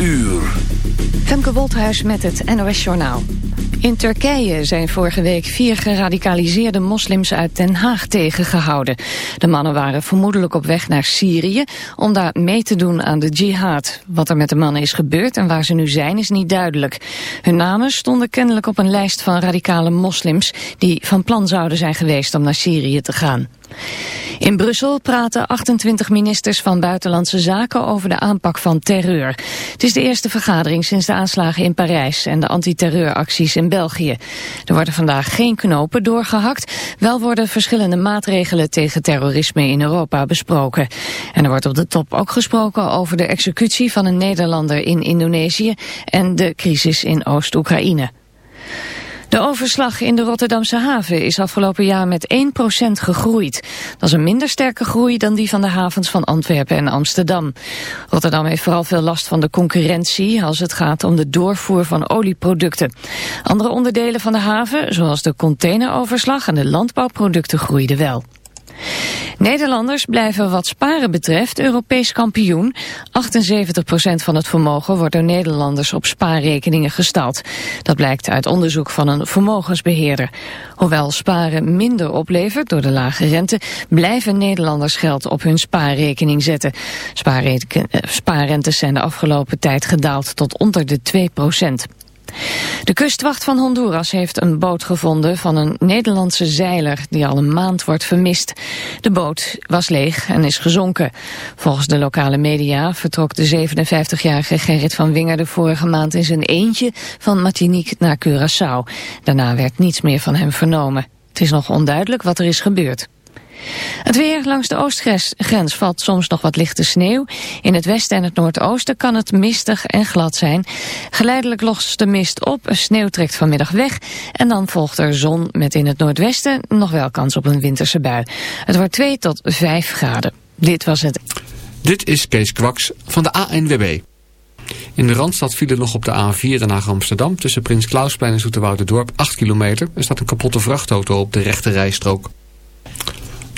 uur. Femke Wolthuis met het NOS Journaal. In Turkije zijn vorige week vier geradicaliseerde moslims uit Den Haag tegengehouden. De mannen waren vermoedelijk op weg naar Syrië om daar mee te doen aan de jihad. Wat er met de mannen is gebeurd en waar ze nu zijn is niet duidelijk. Hun namen stonden kennelijk op een lijst van radicale moslims die van plan zouden zijn geweest om naar Syrië te gaan. In Brussel praten 28 ministers van Buitenlandse Zaken over de aanpak van terreur. Het is de eerste vergadering sinds de aanslagen in Parijs en de antiterreuracties in België. Er worden vandaag geen knopen doorgehakt, wel worden verschillende maatregelen tegen terrorisme in Europa besproken. En er wordt op de top ook gesproken over de executie van een Nederlander in Indonesië en de crisis in Oost-Oekraïne. De overslag in de Rotterdamse haven is afgelopen jaar met 1% gegroeid. Dat is een minder sterke groei dan die van de havens van Antwerpen en Amsterdam. Rotterdam heeft vooral veel last van de concurrentie als het gaat om de doorvoer van olieproducten. Andere onderdelen van de haven, zoals de containeroverslag en de landbouwproducten, groeiden wel. Nederlanders blijven wat sparen betreft Europees kampioen. 78% van het vermogen wordt door Nederlanders op spaarrekeningen gestald. Dat blijkt uit onderzoek van een vermogensbeheerder. Hoewel sparen minder oplevert door de lage rente... blijven Nederlanders geld op hun spaarrekening zetten. Eh, spaarrentes zijn de afgelopen tijd gedaald tot onder de 2 de kustwacht van Honduras heeft een boot gevonden van een Nederlandse zeiler die al een maand wordt vermist. De boot was leeg en is gezonken. Volgens de lokale media vertrok de 57-jarige Gerrit van Winger de vorige maand in zijn eentje van Martinique naar Curaçao. Daarna werd niets meer van hem vernomen. Het is nog onduidelijk wat er is gebeurd. Het weer langs de oostgrens valt soms nog wat lichte sneeuw. In het westen en het noordoosten kan het mistig en glad zijn. Geleidelijk lost de mist op, sneeuw trekt vanmiddag weg... en dan volgt er zon met in het noordwesten nog wel kans op een winterse bui. Het wordt 2 tot 5 graden. Dit was het. Dit is Kees Kwaks van de ANWB. In de Randstad vielen nog op de A4 Den Haag-Amsterdam... tussen Prins Klausplein en Dorp 8 kilometer. Er staat een kapotte vrachtauto op de rechte rijstrook.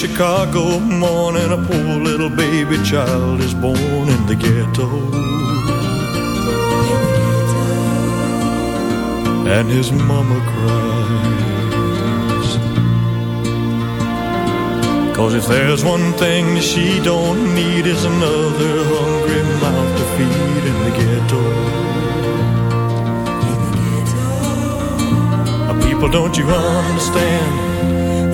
Chicago morning, a poor little baby child is born in the ghetto. And his mama cries. Cause if there's one thing she don't need is another hungry mouth to feed in the ghetto. People, don't you understand?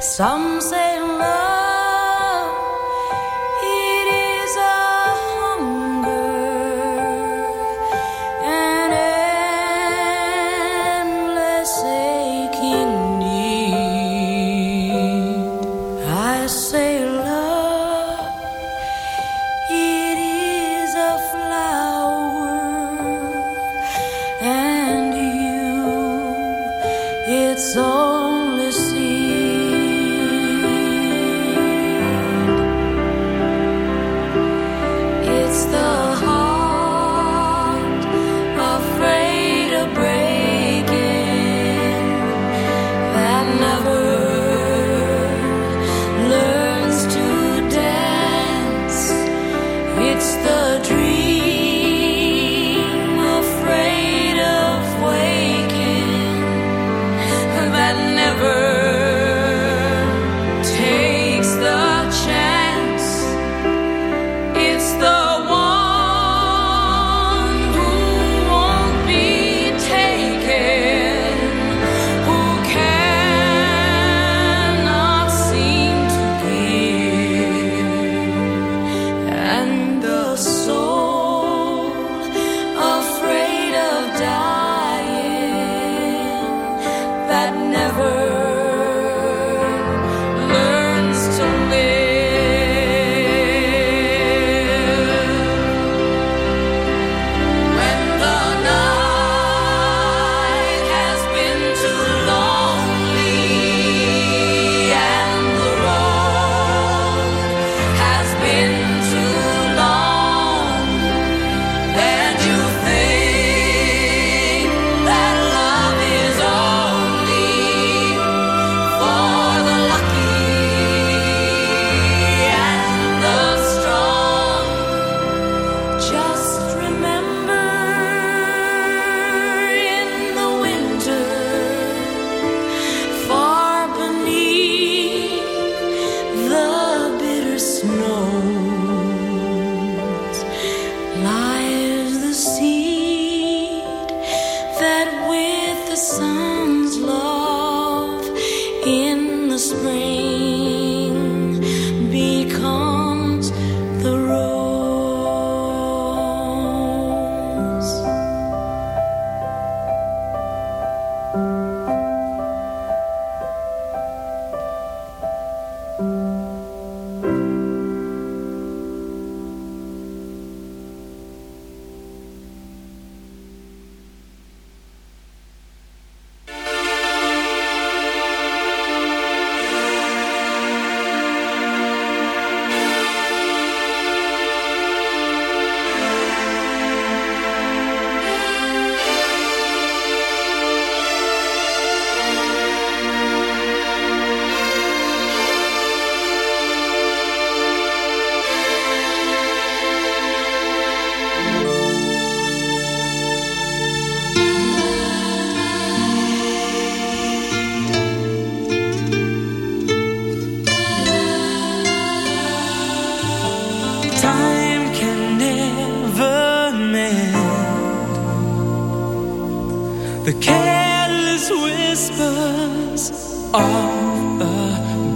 Some say love.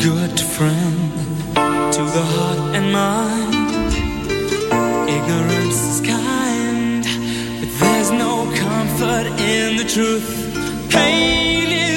good friend to the heart and mind. Ignorance is kind, but there's no comfort in the truth. Pain is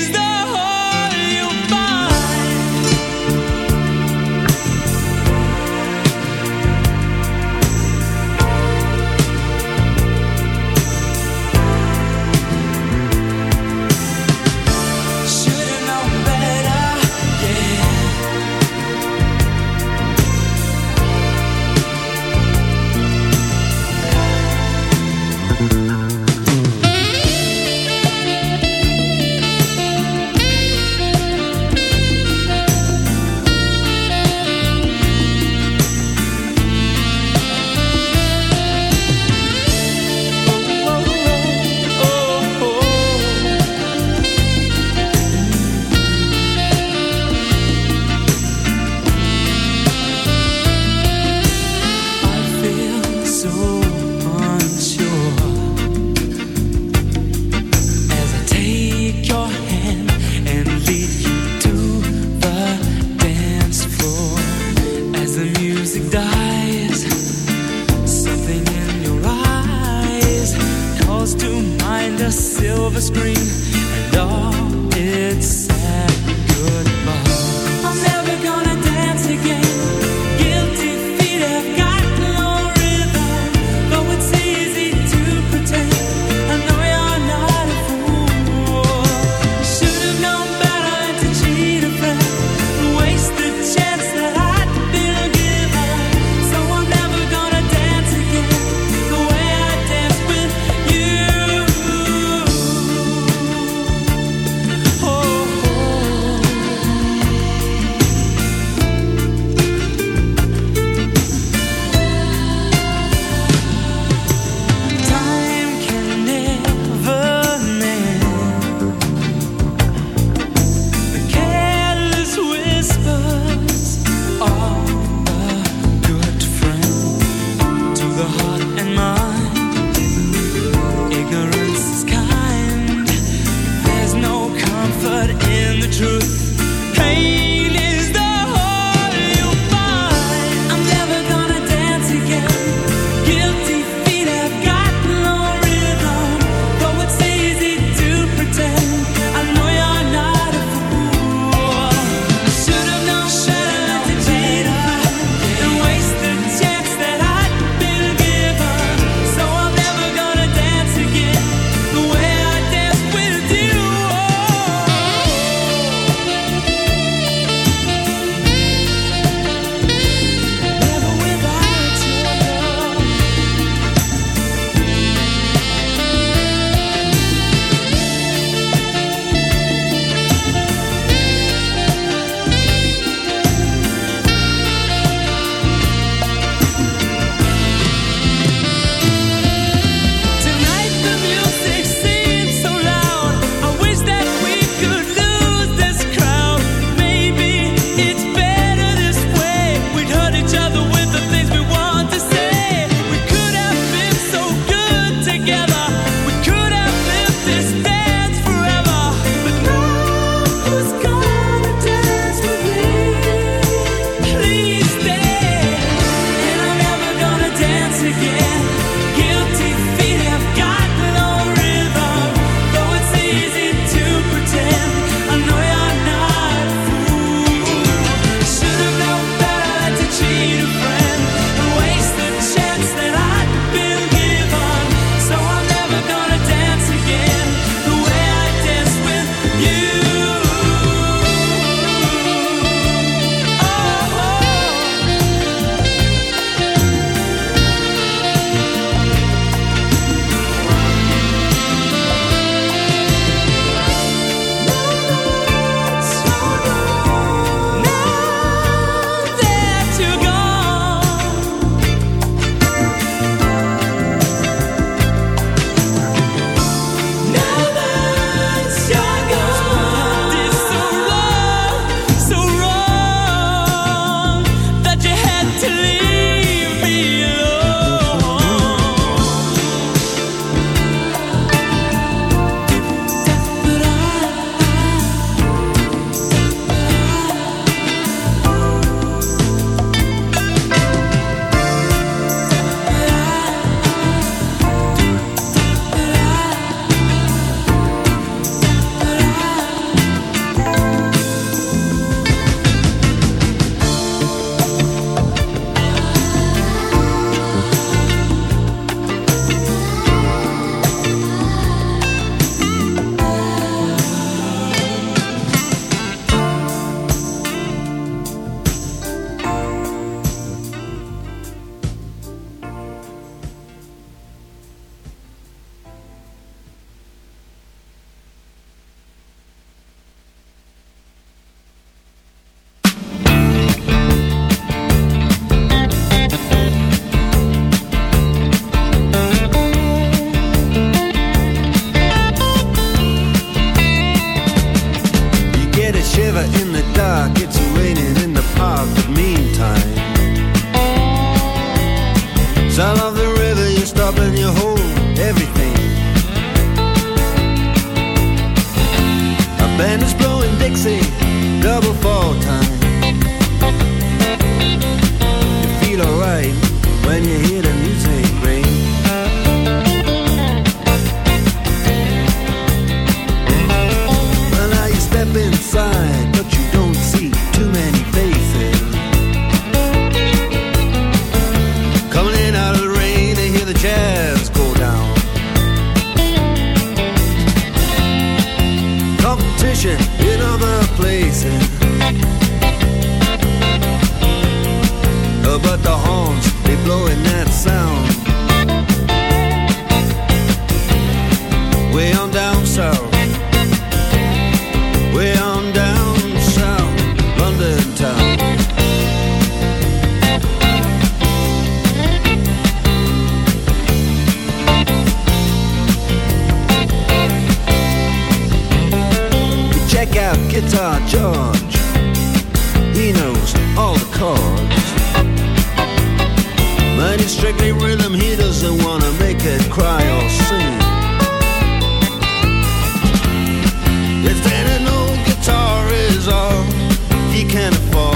to fall.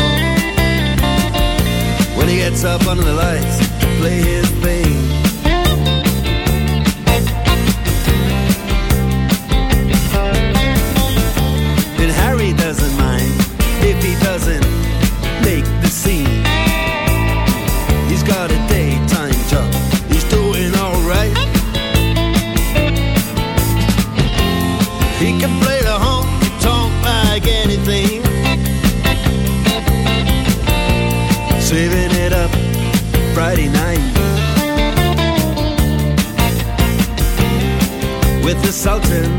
When he gets up under the lights to play his bass. insulting